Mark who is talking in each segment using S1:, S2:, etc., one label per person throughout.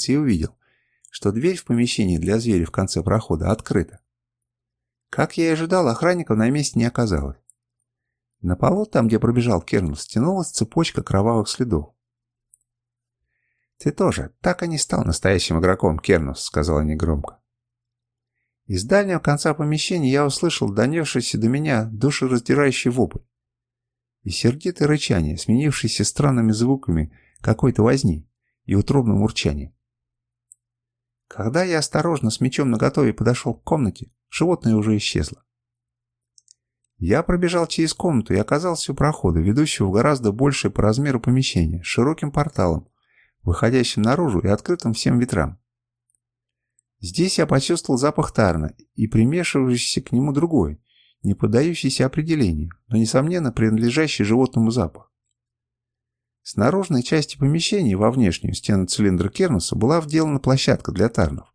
S1: лестнице и увидел, что дверь в помещении для зверя в конце прохода открыта. Как я и ожидал, охранников на месте не оказалось. На полу, там, где пробежал Кернл, стянулась цепочка кровавых следов. «Ты тоже так и не стал настоящим игроком, Кернус», — сказала негромко. Из дальнего конца помещения я услышал донесшийся до меня душераздирающий вопль и сердитое рычание, сменившееся странными звуками какой-то возни и утробным урчанием. Когда я осторожно с мечом наготове подошел к комнате, животное уже исчезло. Я пробежал через комнату и оказался у прохода, ведущего в гораздо большее по размеру помещение, с широким порталом, выходящим наружу и открытым всем ветрам. Здесь я почувствовал запах тарна и примешивающийся к нему другой, не поддающийся определению, но, несомненно, принадлежащий животному запах. С наружной части помещения во внешнюю стену цилиндра Кернуса была вделана площадка для тарнов.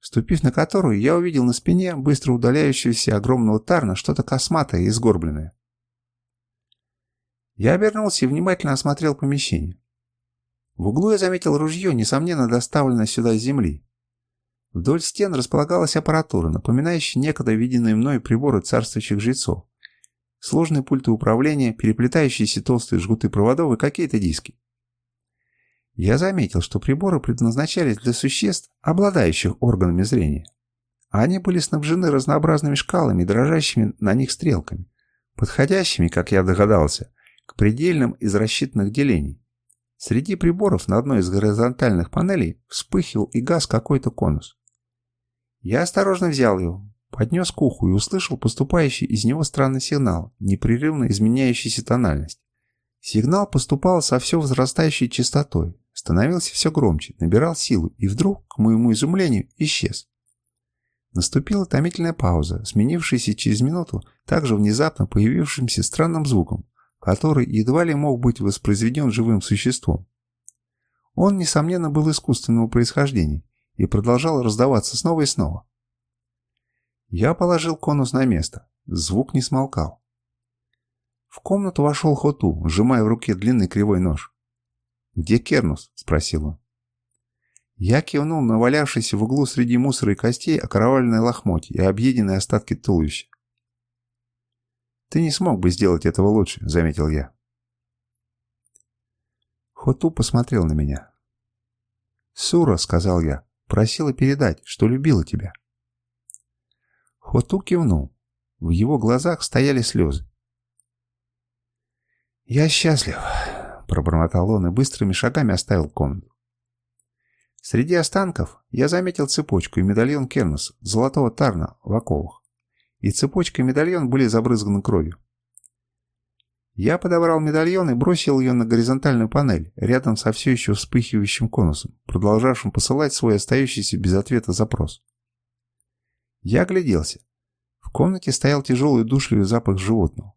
S1: Ступив на которую, я увидел на спине быстро удаляющегося огромного тарна что-то косматое и сгорбленное. Я обернулся и внимательно осмотрел помещение. В углу я заметил ружье, несомненно доставленное сюда с земли. Вдоль стен располагалась аппаратура, напоминающая некогда виденные мной приборы царствующих жрецов. Сложные пульты управления, переплетающиеся толстые жгуты проводов и какие-то диски. Я заметил, что приборы предназначались для существ, обладающих органами зрения. Они были снабжены разнообразными шкалами и дрожащими на них стрелками, подходящими, как я догадался, к предельным из рассчитанных делений. Среди приборов на одной из горизонтальных панелей вспыхивал и газ какой-то конус. Я осторожно взял его, поднес к уху и услышал поступающий из него странный сигнал, непрерывно изменяющийся тональность. Сигнал поступал со все возрастающей частотой, становился все громче, набирал силу и вдруг, к моему изумлению, исчез. Наступила томительная пауза, сменившаяся через минуту также внезапно появившимся странным звуком, который едва ли мог быть воспроизведен живым существом. Он, несомненно, был искусственного происхождения и продолжал раздаваться снова и снова. Я положил конус на место. Звук не смолкал. В комнату вошел Хоту, сжимая в руке длинный кривой нож. «Где Кернус?» – спросил он. Я кивнул на валявшийся в углу среди мусора и костей окровавленное лохмотье и объеденные остатки туловища. «Ты не смог бы сделать этого лучше», — заметил я. Хоту посмотрел на меня. «Сура», — сказал я, — «просила передать, что любила тебя». Хоту кивнул. В его глазах стояли слезы. «Я счастлив», — пробормотал он и быстрыми шагами оставил комнату. Среди останков я заметил цепочку и медальон Кернуса, золотого тарна в оковах и цепочка и медальон были забрызганы кровью. Я подобрал медальон и бросил ее на горизонтальную панель, рядом со все еще вспыхивающим конусом, продолжавшим посылать свой остающийся без ответа запрос. Я огляделся. В комнате стоял тяжелый душливый запах животного.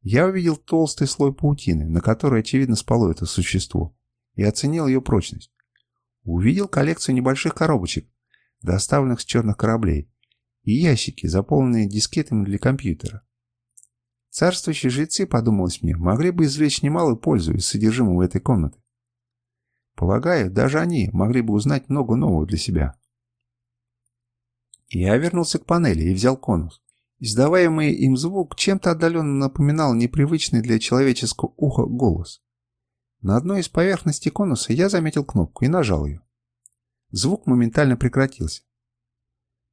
S1: Я увидел толстый слой паутины, на которой, очевидно, спало это существо, и оценил ее прочность. Увидел коллекцию небольших коробочек, доставленных с черных кораблей, и ящики, заполненные дискетами для компьютера. Царствующие жрецы, подумалось мне, могли бы извлечь немалую пользу из содержимого этой комнаты. Полагаю, даже они могли бы узнать много нового для себя. Я вернулся к панели и взял конус. Издаваемый им звук чем-то отдаленно напоминал непривычный для человеческого уха голос. На одной из поверхностей конуса я заметил кнопку и нажал ее. Звук моментально прекратился.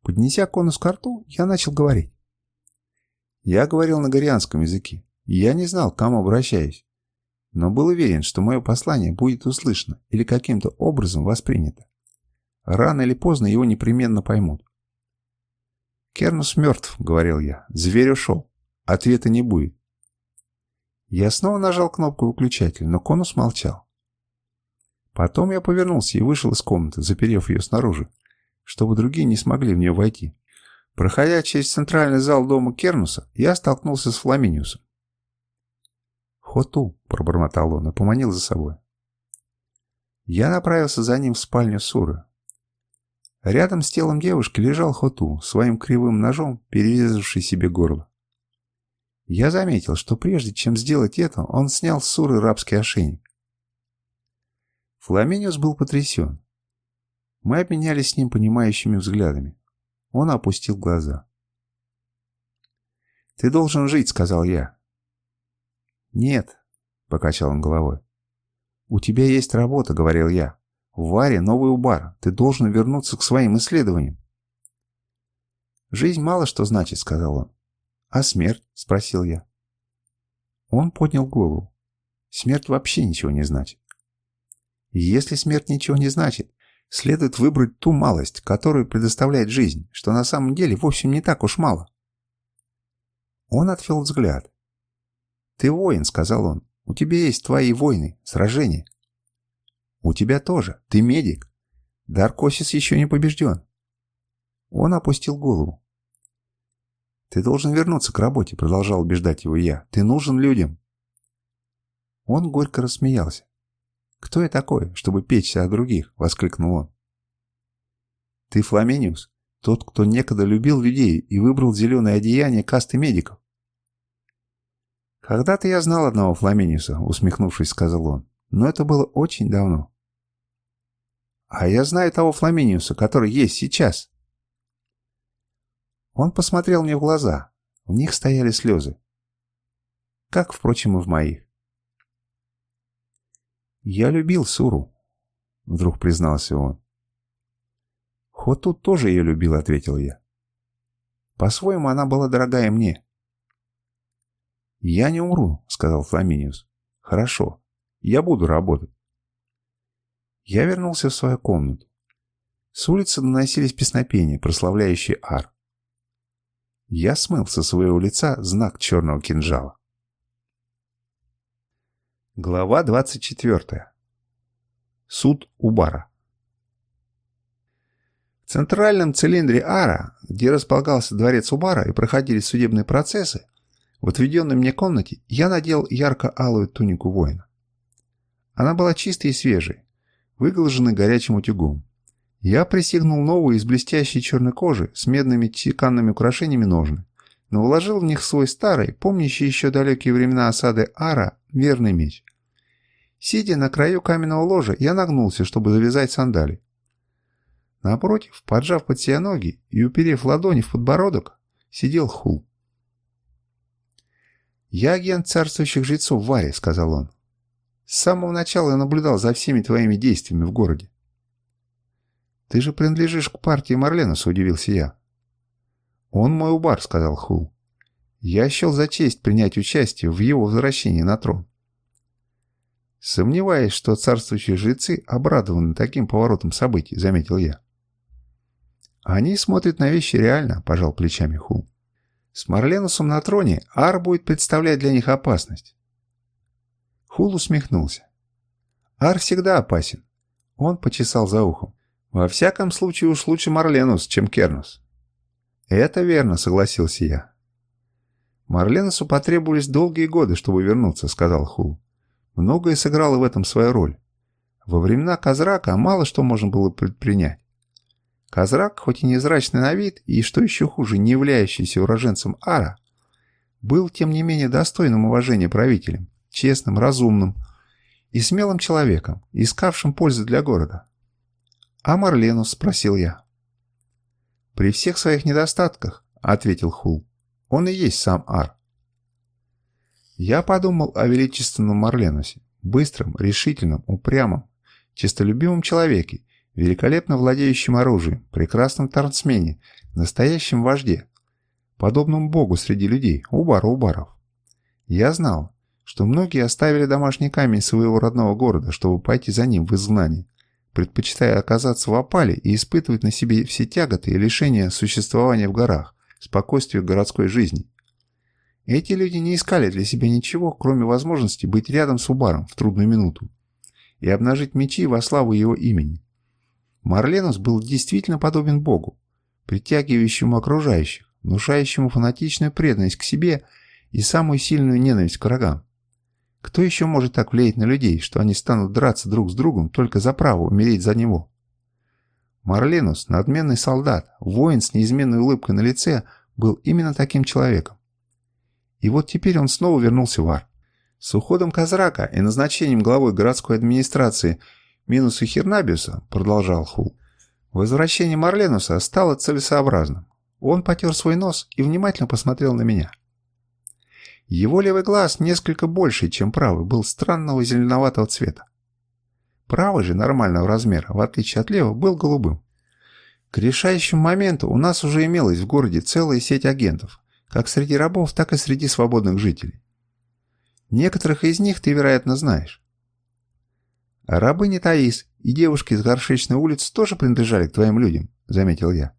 S1: Поднеся конус к рту, я начал говорить. Я говорил на горианском языке, и я не знал, к кому обращаюсь, но был уверен, что мое послание будет услышано или каким-то образом воспринято. Рано или поздно его непременно поймут. «Кернус мертв», — говорил я. «Зверь ушел. Ответа не будет». Я снова нажал кнопку выключателя, но конус молчал. Потом я повернулся и вышел из комнаты, заперев ее снаружи, чтобы другие не смогли в нее войти. Проходя через центральный зал дома Кернуса, я столкнулся с Фламиниусом. «Хоту», — пробормотал он и поманил за собой. Я направился за ним в спальню Суры. Рядом с телом девушки лежал Хоту, своим кривым ножом перерезавший себе горло. Я заметил, что прежде чем сделать это, он снял с Суры рабский ошейник. Фламиниус был потрясен. Мы обменялись с ним понимающими взглядами. Он опустил глаза. «Ты должен жить», — сказал я. «Нет», — покачал он головой. «У тебя есть работа», — говорил я. «В Варе новый убар. Ты должен вернуться к своим исследованиям». «Жизнь мало что значит», — сказал он. «А смерть?» — спросил я. Он поднял голову. «Смерть вообще ничего не значит». «Если смерть ничего не значит, следует выбрать ту малость, которую предоставляет жизнь, что на самом деле вовсе не так уж мало». Он отвел взгляд. «Ты воин», — сказал он. «У тебя есть твои войны, сражения». «У тебя тоже. Ты медик. Даркосис еще не побежден». Он опустил голову. «Ты должен вернуться к работе», — продолжал убеждать его я. «Ты нужен людям». Он горько рассмеялся. «Кто я такой, чтобы печься о других?» — воскликнул он. «Ты Фламениус, тот, кто некогда любил людей и выбрал зеленое одеяние касты медиков. «Когда-то я знал одного Фламениуса», — усмехнувшись, сказал он. «Но это было очень давно». «А я знаю того Фламениуса, который есть сейчас». Он посмотрел мне в глаза. В них стояли слезы. Как, впрочем, и в моих. «Я любил Суру», — вдруг признался он. «Хоту тоже ее любил», — ответил я. «По-своему, она была дорогая мне. «Я не умру», — сказал Фламиниус. «Хорошо. Я буду работать». Я вернулся в свою комнату. С улицы доносились песнопения, прославляющие ар. Я смыл со своего лица знак черного кинжала. Глава 24. Суд Убара. В центральном цилиндре Ара, где располагался дворец Убара и проходили судебные процессы, в отведенной мне комнате я надел ярко-алую тунику воина. Она была чистой и свежей, выглаженной горячим утюгом. Я присягнул новую из блестящей черной кожи с медными чеканными украшениями ножны, но вложил в них свой старый, помнящий еще далекие времена осады Ара, верный меч. Сидя на краю каменного ложа, я нагнулся, чтобы завязать сандали. Напротив, поджав под себя ноги и уперев ладони в подбородок, сидел Хул. «Я агент царствующих жрецов Вари», — сказал он. «С самого начала я наблюдал за всеми твоими действиями в городе». «Ты же принадлежишь к партии Марленуса», — удивился я. «Он мой убар», — сказал Хул. «Я счел за честь принять участие в его возвращении на трон». «Сомневаюсь, что царствующие жрецы обрадованы таким поворотом событий», — заметил я. «Они смотрят на вещи реально», — пожал плечами Хул. С Марленусом на троне Ар будет представлять для них опасность. Хул усмехнулся. Ар всегда опасен. Он почесал за ухом. Во всяком случае уж лучше Марленус, чем Кернус. Это верно, согласился я. Марленусу потребовались долгие годы, чтобы вернуться, сказал Хул. Многое сыграло в этом свою роль. Во времена Казрака мало что можно было предпринять. Казрак, хоть и незрачный на вид, и, что еще хуже, не являющийся уроженцем Ара, был, тем не менее, достойным уважения правителем, честным, разумным и смелым человеком, искавшим пользы для города. «А Марленус?» – спросил я. «При всех своих недостатках», – ответил Хул, – «он и есть сам Ар». Я подумал о величественном Марленусе, быстром, решительном, упрямом, честолюбивом человеке, великолепно владеющим оружием, прекрасном торцмене, настоящем вожде, подобном богу среди людей, убару убаров. Я знал, что многие оставили домашний камень своего родного города, чтобы пойти за ним в изгнание, предпочитая оказаться в опале и испытывать на себе все тяготы и лишения существования в горах, спокойствие городской жизни. Эти люди не искали для себя ничего, кроме возможности быть рядом с Убаром в трудную минуту и обнажить мечи во славу его имени. Марленус был действительно подобен Богу, притягивающему окружающих, внушающему фанатичную преданность к себе и самую сильную ненависть к врагам. Кто еще может так влиять на людей, что они станут драться друг с другом только за право умереть за него? Марленус, надменный солдат, воин с неизменной улыбкой на лице, был именно таким человеком. И вот теперь он снова вернулся в Ар. С уходом Казрака и назначением главой городской администрации Минусы Хернабиуса, продолжал Хул, Возвращение Марленуса стало целесообразным. Он потер свой нос и внимательно посмотрел на меня. Его левый глаз, несколько больше, чем правый, был странного зеленоватого цвета. Правый же нормального размера, в отличие от левого, был голубым. К решающему моменту у нас уже имелась в городе целая сеть агентов, как среди рабов, так и среди свободных жителей. Некоторых из них ты, вероятно, знаешь. Рабыня Таис и девушки из горшечной улицы тоже принадлежали к твоим людям, заметил я.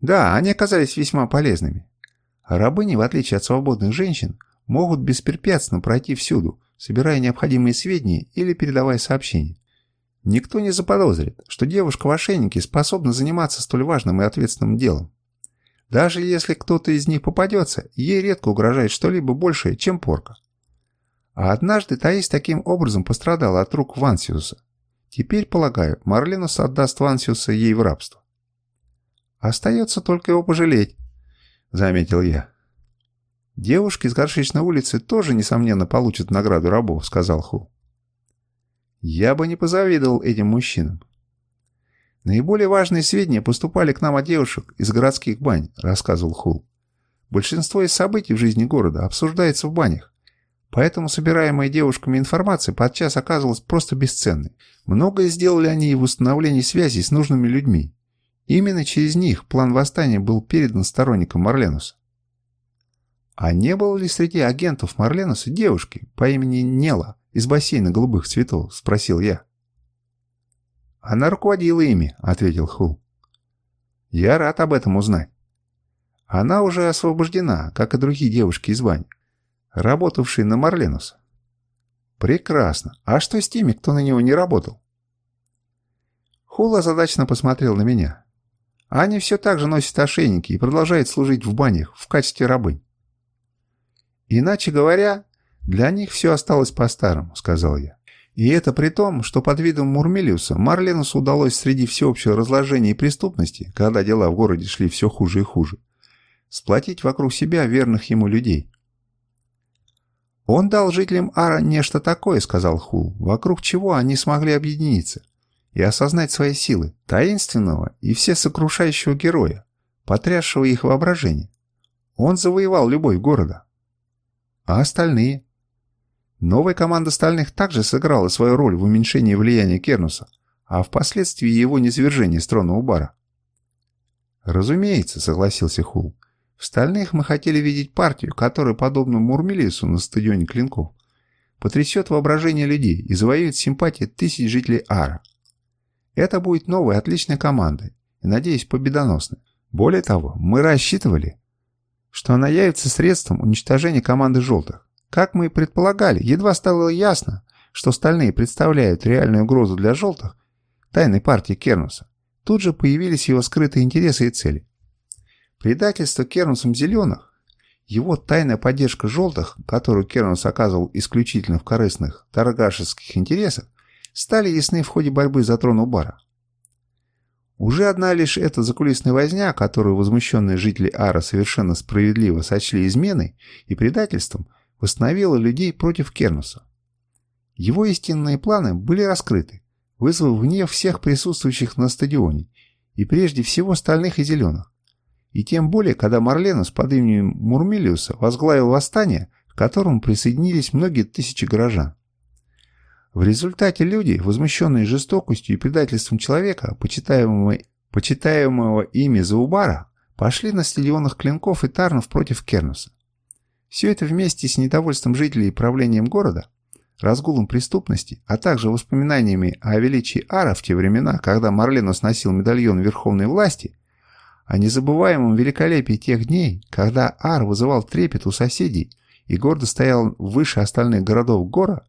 S1: Да, они оказались весьма полезными. Рабыни, в отличие от свободных женщин, могут беспрепятственно пройти всюду, собирая необходимые сведения или передавая сообщения. Никто не заподозрит, что девушка в ошейнике способна заниматься столь важным и ответственным делом. Даже если кто-то из них попадется, ей редко угрожает что-либо большее, чем порка. А однажды Таис таким образом пострадала от рук Вансиуса. Теперь, полагаю, Марленус отдаст Вансиуса ей в рабство. «Остается только его пожалеть», — заметил я. «Девушки с горшечной улицы тоже, несомненно, получат награду рабов», — сказал Ху. «Я бы не позавидовал этим мужчинам. Наиболее важные сведения поступали к нам от девушек из городских бань, рассказывал Хул. Большинство из событий в жизни города обсуждается в банях. Поэтому собираемая девушками информация подчас оказывалась просто бесценной. Многое сделали они и в установлении связей с нужными людьми. Именно через них план восстания был передан сторонникам Марленуса. А не было ли среди агентов Марленуса девушки по имени Нела из бассейна голубых цветов? Спросил я. «Она руководила ими», — ответил Хул. «Я рад об этом узнать. Она уже освобождена, как и другие девушки из Вани, работавшие на Марленуса». «Прекрасно. А что с теми, кто на него не работал?» Хул озадаченно посмотрел на меня. Они все так же носят ошейники и продолжают служить в банях в качестве рабынь. «Иначе говоря, для них все осталось по-старому», — сказал я. И это при том, что под видом Мурмелиуса Марленусу удалось среди всеобщего разложения и преступности, когда дела в городе шли все хуже и хуже, сплотить вокруг себя верных ему людей. «Он дал жителям Ара нечто такое», — сказал Хул, «вокруг чего они смогли объединиться и осознать свои силы, таинственного и всесокрушающего героя, потрясшего их воображение. Он завоевал любовь города. А остальные?» Новая команда стальных также сыграла свою роль в уменьшении влияния Кернуса, а впоследствии его низвержении с тронного бара. «Разумеется», — согласился Хул. «В стальных мы хотели видеть партию, которая, подобно Мурмелису на стадионе Клинков, потрясет воображение людей и завоюет симпатии тысяч жителей Ара. Это будет новая отличная команда и, надеюсь, победоносная. Более того, мы рассчитывали, что она явится средством уничтожения команды «желтых». Как мы и предполагали, едва стало ясно, что стальные представляют реальную угрозу для желтых, тайной партии Кернуса, тут же появились его скрытые интересы и цели. Предательство Кернусом зеленых, его тайная поддержка желтых, которую Кернус оказывал исключительно в корыстных торгашеских интересах, стали ясны в ходе борьбы за трон Убара. Уже одна лишь эта закулисная возня, которую возмущенные жители Ара совершенно справедливо сочли изменой и предательством – восстановила людей против Кернуса. Его истинные планы были раскрыты, вызвав гнев всех присутствующих на стадионе, и прежде всего стальных и зеленых. И тем более, когда Марленус под именем Мурмилиуса возглавил восстание, к которому присоединились многие тысячи горожан. В результате люди, возмущенные жестокостью и предательством человека, почитаемого, почитаемого ими Заубара, пошли на стадионах клинков и тарнов против Кернуса. Все это вместе с недовольством жителей и правлением города, разгулом преступности, а также воспоминаниями о величии Ара в те времена, когда Марленус носил медальон верховной власти, о незабываемом великолепии тех дней, когда Ар вызывал трепет у соседей и гордо стоял выше остальных городов гора,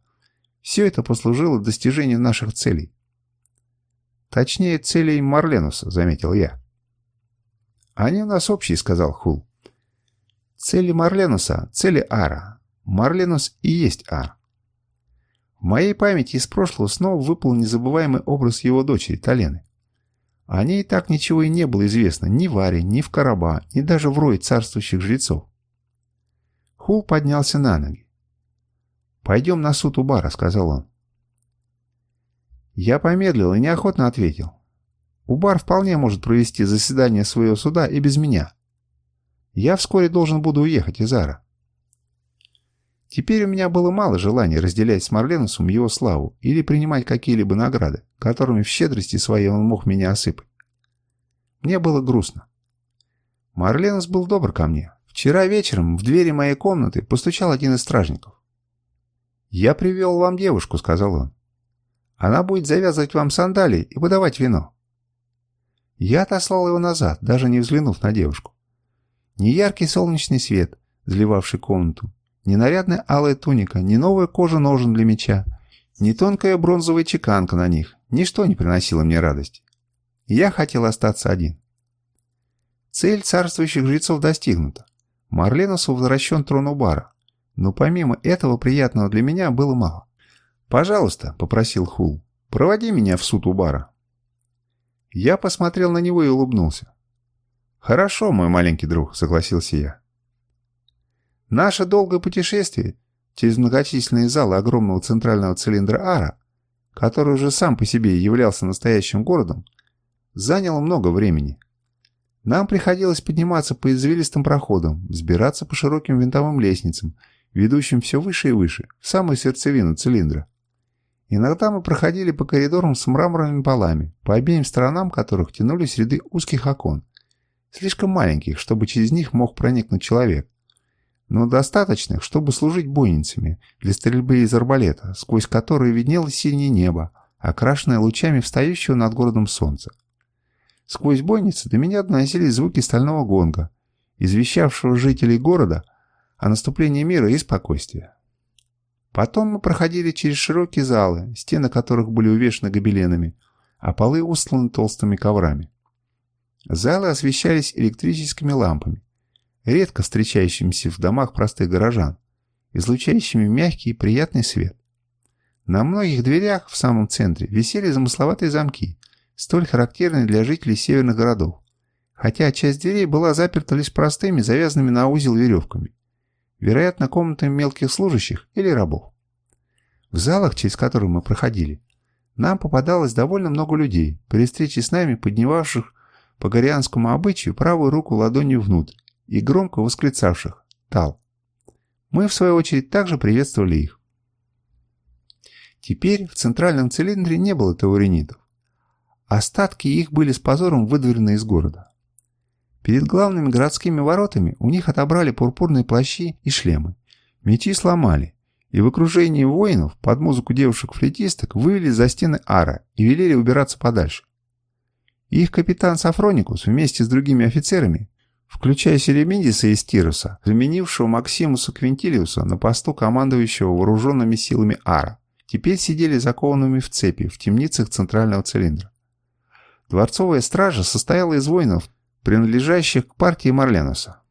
S1: все это послужило достижению наших целей. Точнее, целей Марленуса, заметил я. «Они у нас общие», — сказал Хул. Цели Марленуса – цели Ара. Марленус и есть Ар. В моей памяти из прошлого снова выпал незабываемый образ его дочери Талены. О ней так ничего и не было известно ни в Аре, ни в Караба, ни даже в рое царствующих жрецов. Хул поднялся на ноги. «Пойдем на суд у бара», — сказал он. Я помедлил и неохотно ответил. Убар вполне может провести заседание своего суда и без меня. Я вскоре должен буду уехать из Ара. Теперь у меня было мало желания разделять с Марленусом его славу или принимать какие-либо награды, которыми в щедрости своей он мог меня осыпать. Мне было грустно. Марленус был добр ко мне. Вчера вечером в двери моей комнаты постучал один из стражников. «Я привел вам девушку», — сказал он. «Она будет завязывать вам сандалии и подавать вино». Я отослал его назад, даже не взглянув на девушку. Ни яркий солнечный свет, заливавший комнату, ни нарядная алая туника, ни новая кожа ножен для меча, ни тонкая бронзовая чеканка на них, ничто не приносило мне радости. Я хотел остаться один. Цель царствующих жрецов достигнута. Марленусу возвращен трон Убара. Но помимо этого приятного для меня было мало. «Пожалуйста», — попросил Хул, — «проводи меня в суд Убара». Я посмотрел на него и улыбнулся. «Хорошо, мой маленький друг», — согласился я. Наше долгое путешествие через многочисленные залы огромного центрального цилиндра Ара, который уже сам по себе являлся настоящим городом, заняло много времени. Нам приходилось подниматься по извилистым проходам, взбираться по широким винтовым лестницам, ведущим все выше и выше, в самую сердцевину цилиндра. Иногда мы проходили по коридорам с мраморными полами, по обеим сторонам которых тянулись ряды узких окон, слишком маленьких, чтобы через них мог проникнуть человек, но достаточных, чтобы служить бойницами для стрельбы из арбалета, сквозь которые виднелось синее небо, окрашенное лучами встающего над городом солнца. Сквозь бойницы до меня доносились звуки стального гонга, извещавшего жителей города о наступлении мира и спокойствия. Потом мы проходили через широкие залы, стены которых были увешаны гобеленами, а полы устланы толстыми коврами. Залы освещались электрическими лампами, редко встречающимися в домах простых горожан, излучающими мягкий и приятный свет. На многих дверях в самом центре висели замысловатые замки, столь характерные для жителей северных городов, хотя часть дверей была заперта лишь простыми, завязанными на узел веревками, вероятно, комнатами мелких служащих или рабов. В залах, через которые мы проходили, нам попадалось довольно много людей, при встрече с нами поднимавших по горианскому обычаю правую руку ладонью внутрь и громко восклицавших «Тал». Мы, в свою очередь, также приветствовали их. Теперь в центральном цилиндре не было тауринитов. Остатки их были с позором выдворены из города. Перед главными городскими воротами у них отобрали пурпурные плащи и шлемы. Мечи сломали, и в окружении воинов под музыку девушек-флетисток вывели за стены Ара и велели убираться подальше. Их капитан Сафроникус вместе с другими офицерами включая Селемидиса из Тируса, заменившего Максимуса Квинтилиуса на посту командующего вооруженными силами Ара, теперь сидели закованными в цепи в темницах центрального цилиндра. Дворцовая стража состояла из воинов, принадлежащих к партии Марленуса.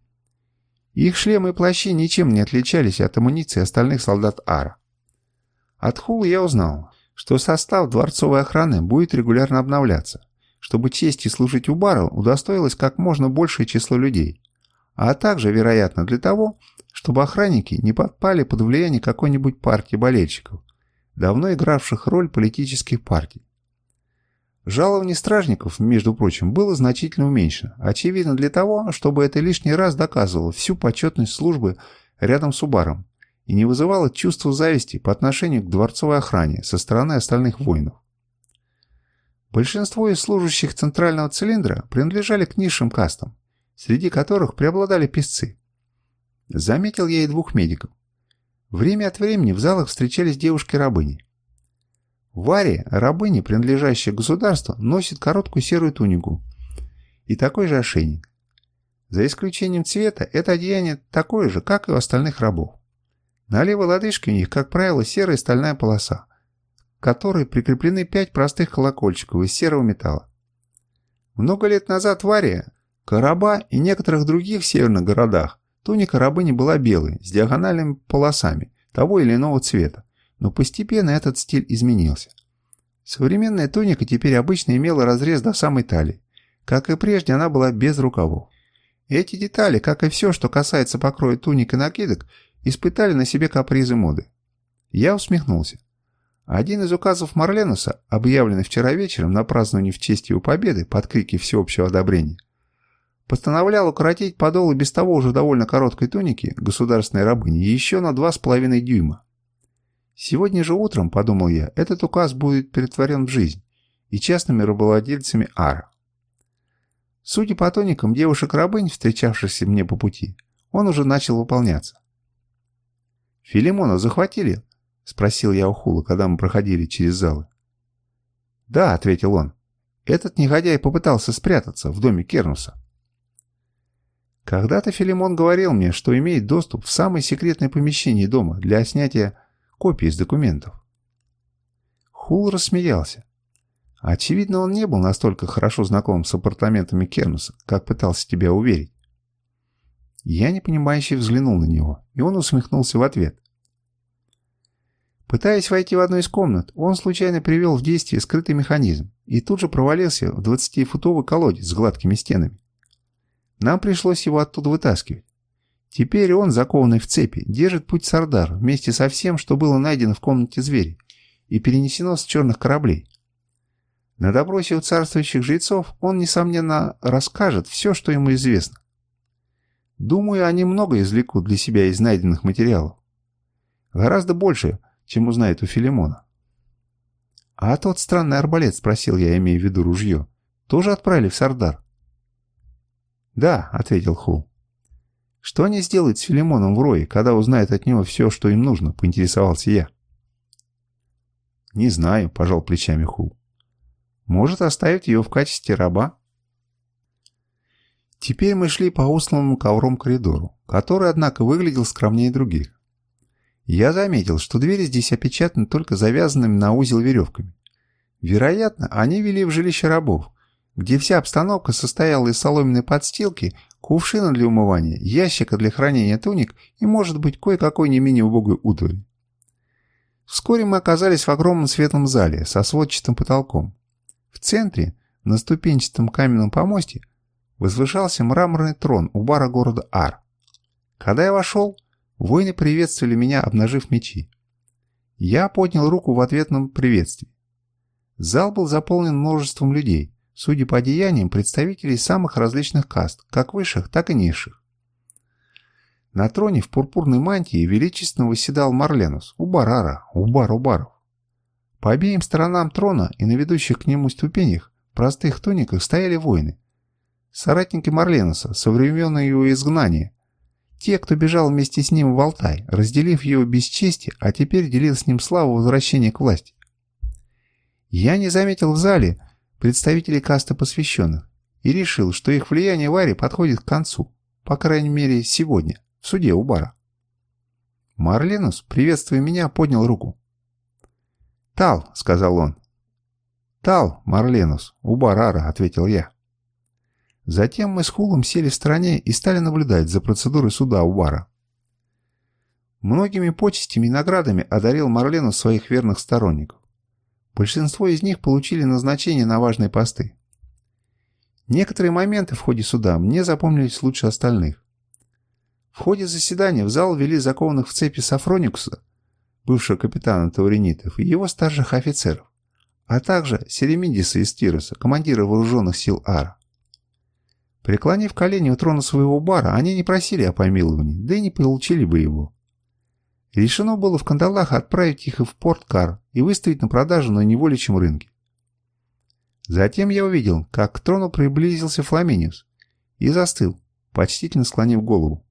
S1: Их шлемы и плащи ничем не отличались от амуниции остальных солдат Ара. От Хула я узнал, что состав дворцовой охраны будет регулярно обновляться, чтобы честь и служить Убару удостоилось как можно большее число людей, а также, вероятно, для того, чтобы охранники не подпали под влияние какой-нибудь партии болельщиков, давно игравших роль политических партий. Жалование стражников, между прочим, было значительно уменьшено, очевидно для того, чтобы это лишний раз доказывало всю почетность службы рядом с Убаром и не вызывало чувства зависти по отношению к дворцовой охране со стороны остальных воинов. Большинство из служащих центрального цилиндра принадлежали к низшим кастам, среди которых преобладали песцы. Заметил я и двух медиков. Время от времени в залах встречались девушки-рабыни. Варе, рабыни, принадлежащая государству, носит короткую серую тунику и такой же ошейник. За исключением цвета, это одеяние такое же, как и у остальных рабов. На левой лодыжке у них, как правило, серая стальная полоса, к которой прикреплены пять простых колокольчиков из серого металла. Много лет назад в Арии, Караба и некоторых других северных городах туника рабыни была белой, с диагональными полосами того или иного цвета, но постепенно этот стиль изменился. Современная туника теперь обычно имела разрез до самой талии. Как и прежде, она была без рукавов. Эти детали, как и все, что касается покроя туник и накидок, испытали на себе капризы моды. Я усмехнулся. Один из указов Марленуса, объявленный вчера вечером на праздновании в честь его победы под крики всеобщего одобрения, постановлял укоротить подол и без того уже довольно короткой туники государственной рабыни еще на два с половиной дюйма. Сегодня же утром, подумал я, этот указ будет перетворен в жизнь и частными рабовладельцами Ара. Судя по тоникам девушек-рабынь, встречавшихся мне по пути, он уже начал выполняться. «Филимона захватили?» — спросил я у Хула, когда мы проходили через залы. «Да», — ответил он. «Этот негодяй попытался спрятаться в доме Кернуса». Когда-то Филимон говорил мне, что имеет доступ в самое секретное помещение дома для снятия копий из документов. Хул рассмеялся. Очевидно, он не был настолько хорошо знаком с апартаментами Кернуса, как пытался тебя уверить. Я непонимающе взглянул на него, и он усмехнулся в ответ. Пытаясь войти в одну из комнат, он случайно привел в действие скрытый механизм и тут же провалился в 20-футовый колодец с гладкими стенами. Нам пришлось его оттуда вытаскивать. Теперь он, закованный в цепи, держит путь Сардар вместе со всем, что было найдено в комнате зверя и перенесено с черных кораблей. На допросе у царствующих жрецов он, несомненно, расскажет все, что ему известно. Думаю, они много извлекут для себя из найденных материалов. Гораздо больше, чем узнают у Филимона. «А тот странный арбалет?» — спросил я, имея в виду ружье. «Тоже отправили в Сардар?» «Да», — ответил Хул. «Что они сделают с Филимоном в Рое, когда узнают от него все, что им нужно?» — поинтересовался я. «Не знаю», — пожал плечами Хул. Может оставить ее в качестве раба? Теперь мы шли по усланному ковром коридору, который, однако, выглядел скромнее других. Я заметил, что двери здесь опечатаны только завязанными на узел веревками. Вероятно, они вели в жилище рабов, где вся обстановка состояла из соломенной подстилки, кувшина для умывания, ящика для хранения туник и, может быть, кое-какой не менее убогой утвари. Вскоре мы оказались в огромном светлом зале со сводчатым потолком. В центре, на ступенчатом каменном помосте, возвышался мраморный трон у бара города Ар. Когда я вошел, воины приветствовали меня, обнажив мечи. Я поднял руку в ответном приветствии. Зал был заполнен множеством людей, судя по одеяниям, представителей самых различных каст, как высших, так и низших. На троне в пурпурной мантии величественно восседал Марленус, Убарара, Убар Убаров. По обеим сторонам трона и на ведущих к нему ступенях в простых туниках стояли воины. Соратники Марленуса со его изгнания. Те, кто бежал вместе с ним в Алтай, разделив его бесчестие, а теперь делил с ним славу возвращения к власти. Я не заметил в зале представителей касты посвященных и решил, что их влияние в Аре подходит к концу, по крайней мере сегодня, в суде у бара. Марленус, приветствуя меня, поднял руку. «Тал», — сказал он. «Тал, Марленус, у Барара», — ответил я. Затем мы с Хулом сели в стороне и стали наблюдать за процедурой суда у бара. Многими почестями и наградами одарил Марленус своих верных сторонников. Большинство из них получили назначение на важные посты. Некоторые моменты в ходе суда мне запомнились лучше остальных. В ходе заседания в зал ввели закованных в цепи Сафроникуса бывшего капитана Тауринитов, и его старших офицеров, а также Селемидиса из Тироса, командира вооруженных сил Ара. Преклонив колени у трона своего бара, они не просили о помиловании, да и не получили бы его. Решено было в кандалах отправить их в порт Кар и выставить на продажу на неволичьем рынке. Затем я увидел, как к трону приблизился Фламиниус и застыл, почтительно склонив голову.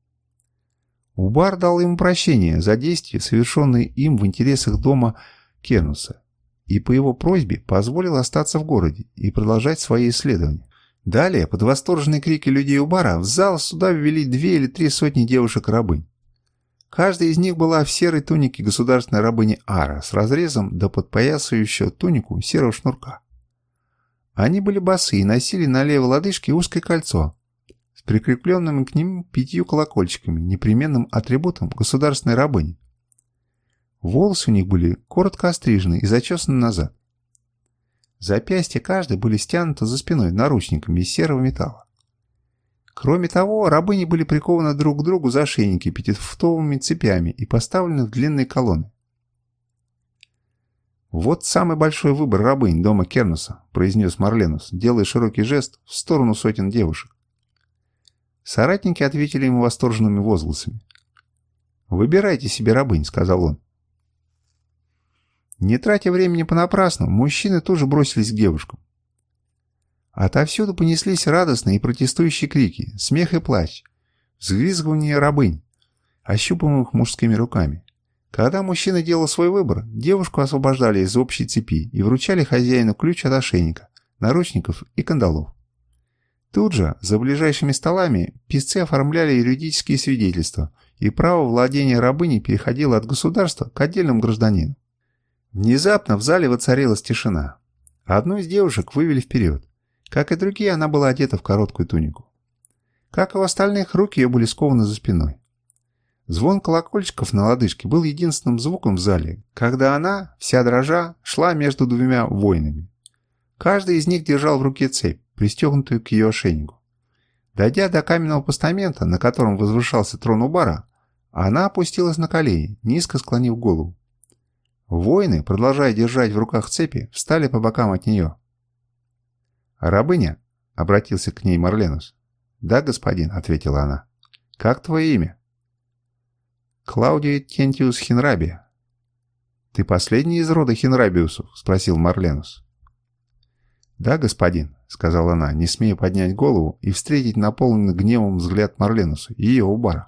S1: Убар дал ему прощение за действия, совершенные им в интересах дома Кернуса, и по его просьбе позволил остаться в городе и продолжать свои исследования. Далее, под восторженные крики людей Убара, в зал суда ввели две или три сотни девушек-рабынь. Каждая из них была в серой тунике государственной рабыни Ара с разрезом до подпоясывающего тунику серого шнурка. Они были босы и носили на левой лодыжке узкое кольцо, с прикрепленными к ним пятью колокольчиками, непременным атрибутом государственной рабыни. Волосы у них были коротко острижены и зачесаны назад. Запястья каждой были стянуты за спиной наручниками из серого металла. Кроме того, рабыни были прикованы друг к другу за ошейники пятифутовыми цепями и поставлены в длинные колонны. «Вот самый большой выбор рабынь дома Кернуса», — произнес Марленус, делая широкий жест в сторону сотен девушек. Соратники ответили ему восторженными возгласами. «Выбирайте себе рабынь», — сказал он. Не тратя времени понапрасну, мужчины тоже бросились к девушкам. Отовсюду понеслись радостные и протестующие крики, смех и плач, взвизгивание рабынь, ощупываемых мужскими руками. Когда мужчина делал свой выбор, девушку освобождали из общей цепи и вручали хозяину ключ от ошейника, наручников и кандалов. Тут же, за ближайшими столами, писцы оформляли юридические свидетельства, и право владения рабыней переходило от государства к отдельному гражданину. Внезапно в зале воцарилась тишина. Одну из девушек вывели вперед. Как и другие, она была одета в короткую тунику. Как и у остальных, руки ее были скованы за спиной. Звон колокольчиков на лодыжке был единственным звуком в зале, когда она, вся дрожа, шла между двумя воинами. Каждый из них держал в руке цепь, пристегнутую к ее ошейнику. Дойдя до каменного постамента, на котором возвышался трон Убара, она опустилась на колени, низко склонив голову. Воины, продолжая держать в руках цепи, встали по бокам от нее. «Рабыня?» — обратился к ней Марленус. «Да, господин», — ответила она. «Как твое имя?» «Клаудия Тентиус Хинраби». «Ты последний из рода Хинрабиусов?» — спросил Марленус. «Да, господин», — сказала она, не смея поднять голову и встретить наполненный гневом взгляд Марленуса, ее убара.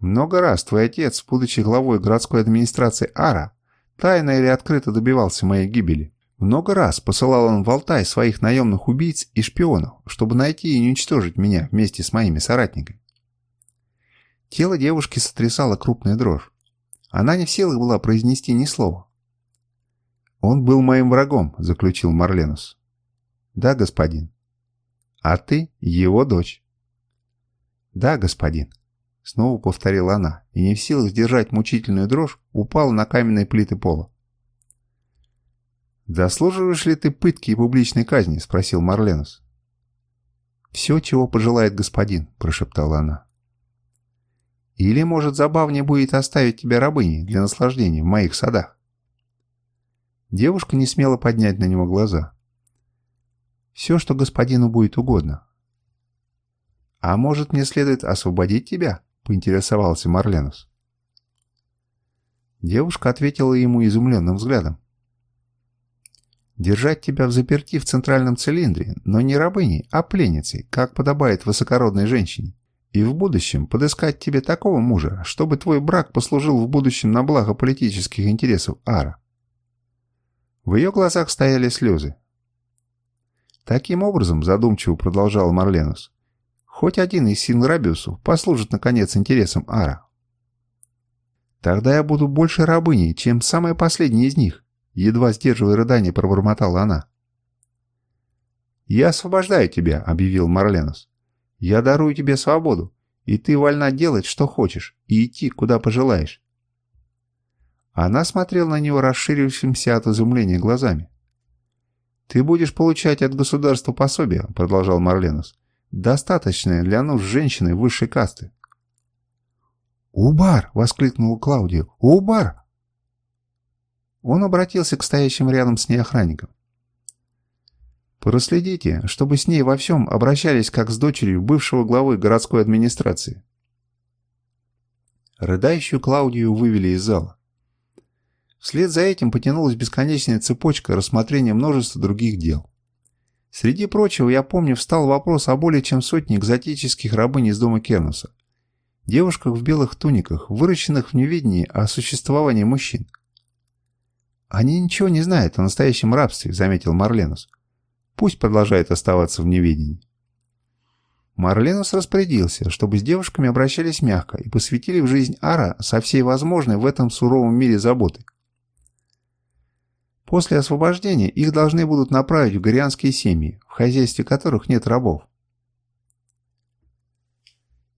S1: Много раз твой отец, будучи главой городской администрации Ара, тайно или открыто добивался моей гибели. Много раз посылал он в Алтай своих наемных убийц и шпионов, чтобы найти и уничтожить меня вместе с моими соратниками. Тело девушки сотрясало крупная дрожь. Она не в силах была произнести ни слова. «Он был моим врагом», — заключил Марленус. «Да, господин». «А ты его дочь». «Да, господин». Снова повторила она, и не в силах сдержать мучительную дрожь, упала на каменные плиты пола. «Заслуживаешь ли ты пытки и публичной казни?» – спросил Марленус. «Все, чего пожелает господин», – прошептала она. «Или, может, забавнее будет оставить тебя рабыней для наслаждения в моих садах?» Девушка не смела поднять на него глаза. «Все, что господину будет угодно». «А может, мне следует освободить тебя?» — поинтересовался Марленус. Девушка ответила ему изумленным взглядом. «Держать тебя в заперти в центральном цилиндре, но не рабыней, а пленницей, как подобает высокородной женщине. И в будущем подыскать тебе такого мужа, чтобы твой брак послужил в будущем на благо политических интересов Ара». В ее глазах стояли слезы. Таким образом, задумчиво продолжал Марленус, Хоть один из Синграбиусов послужит, наконец, интересам Ара. Тогда я буду больше рабыней, чем самая последняя из них, едва сдерживая рыдание, пробормотала она. «Я освобождаю тебя», — объявил Марленус. «Я дарую тебе свободу, и ты вольна делать, что хочешь, и идти, куда пожелаешь». Она смотрела на него расширившимся от изумления глазами. «Ты будешь получать от государства пособие», — продолжал Марленус достаточное для нужд женщины высшей касты. «Убар!» — воскликнул Клаудио. «Убар!» Он обратился к стоящим рядом с ней охранникам. «Проследите, чтобы с ней во всем обращались как с дочерью бывшего главы городской администрации». Рыдающую Клаудию вывели из зала. Вслед за этим потянулась бесконечная цепочка рассмотрения множества других дел. Среди прочего, я помню, встал вопрос о более чем сотне экзотических рабынь из дома Кернуса. Девушках в белых туниках, выращенных в неведении о существовании мужчин. «Они ничего не знают о настоящем рабстве», — заметил Марленус. «Пусть продолжает оставаться в неведении». Марленус распорядился, чтобы с девушками обращались мягко и посвятили в жизнь Ара со всей возможной в этом суровом мире заботы. После освобождения их должны будут направить в горианские семьи, в хозяйстве которых нет рабов.